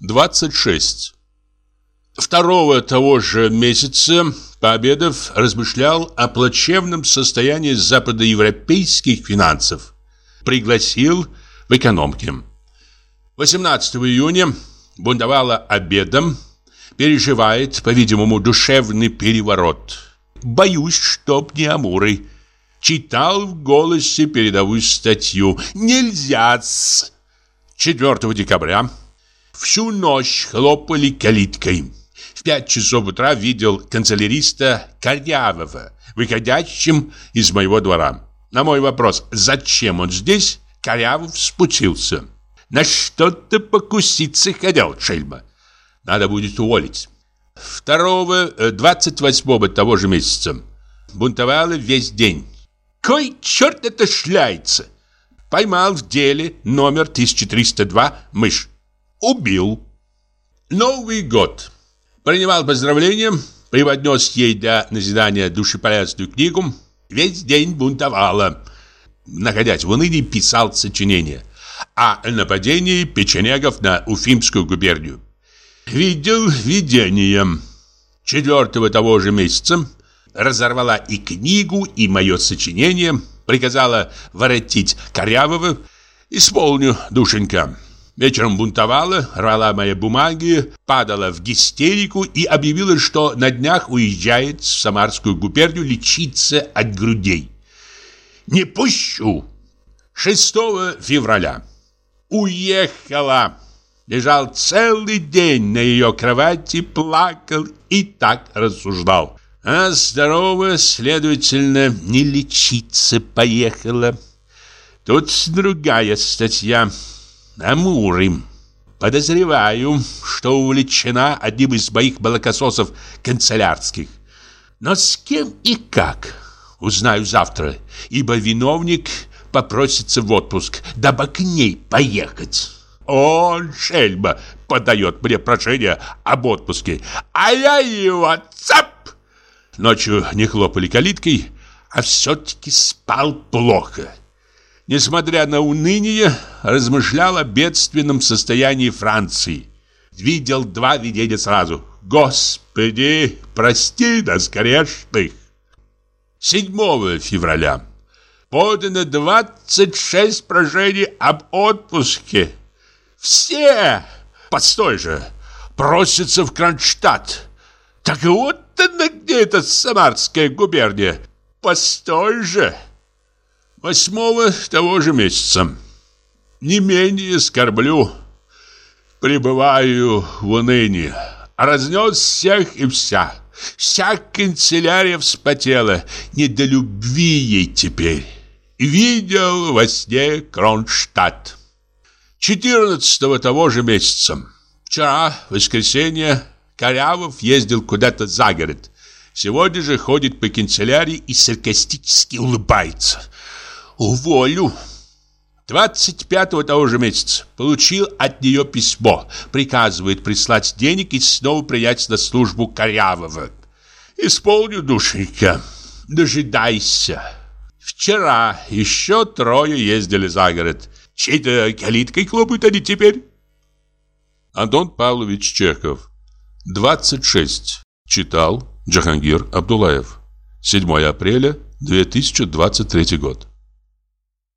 26. Второго того же месяца Пообедов размышлял о плачевном состоянии западноевропейских финансов. Пригласил в экономке. 18 июня бунтовала обедом, переживает, по-видимому, душевный переворот. Боюсь, чтоб не Амуры. Читал в голосе передовую статью. Нельзя-с. 4 декабря всю ночь хлопали калиткой. В пять часов утра видел канцеляриста Корявого, выходящим из моего двора. На мой вопрос, зачем он здесь, Корявов спутился. На что-то покуситься хотел шельма. Надо будет уволить. Второго, 28 э, того же месяца. Бунтовала весь день. Кой черт это шляется? Поймал в деле номер 1302 мышь. Убил. Новый год. Принимал поздравления, преподнес ей для назидания душеполезную книгу. Весь день бунтовала. Находясь в унынии, писал сочинение о нападении печенегов на Уфимскую губернию. Видел видение. Четвертого того же месяца разорвала и книгу, и мое сочинение, приказала воротить Корявого. «Исполню, душенька». Вечером бунтовала, рвала мои бумаги, падала в гистерику и объявила, что на днях уезжает в Самарскую губернию лечиться от грудей. «Не пущу!» 6 февраля. Уехала. Лежал целый день на ее кровати, плакал и так рассуждал. А здорово, следовательно, не лечиться поехала. Тут другая статья. Амурим. Подозреваю, что увлечена одним из моих молокососов канцелярских. Но с кем и как, узнаю завтра, ибо виновник попросится в отпуск, дабы к ней поехать. Он, шельма, подает мне прошение об отпуске, а я его цап! Ночью не хлопали калиткой, а все-таки спал плохо несмотря на уныние, размышлял о бедственном состоянии Франции. Видел два видения сразу. Господи, прости нас грешных. 7 февраля. Подано 26 прошений об отпуске. Все, постой же, просятся в Кронштадт. Так вот она где эта Самарская губерния. Постой же. Восьмого того же месяца. Не менее скорблю, пребываю в унынии. Разнес всех и вся. Вся канцелярия вспотела, не до любви ей теперь. Видел во сне Кронштадт. 14 того же месяца. Вчера, воскресенье, Корявов ездил куда-то за город. Сегодня же ходит по канцелярии и саркастически улыбается уволю. 25-го того же месяца получил от нее письмо. Приказывает прислать денег и снова принять на службу Корявого. Исполню, душенька. Дожидайся. Вчера еще трое ездили за город. Чьей-то калиткой хлопают они теперь. Антон Павлович Чехов. 26. Читал Джахангир Абдулаев. 7 апреля 2023 год.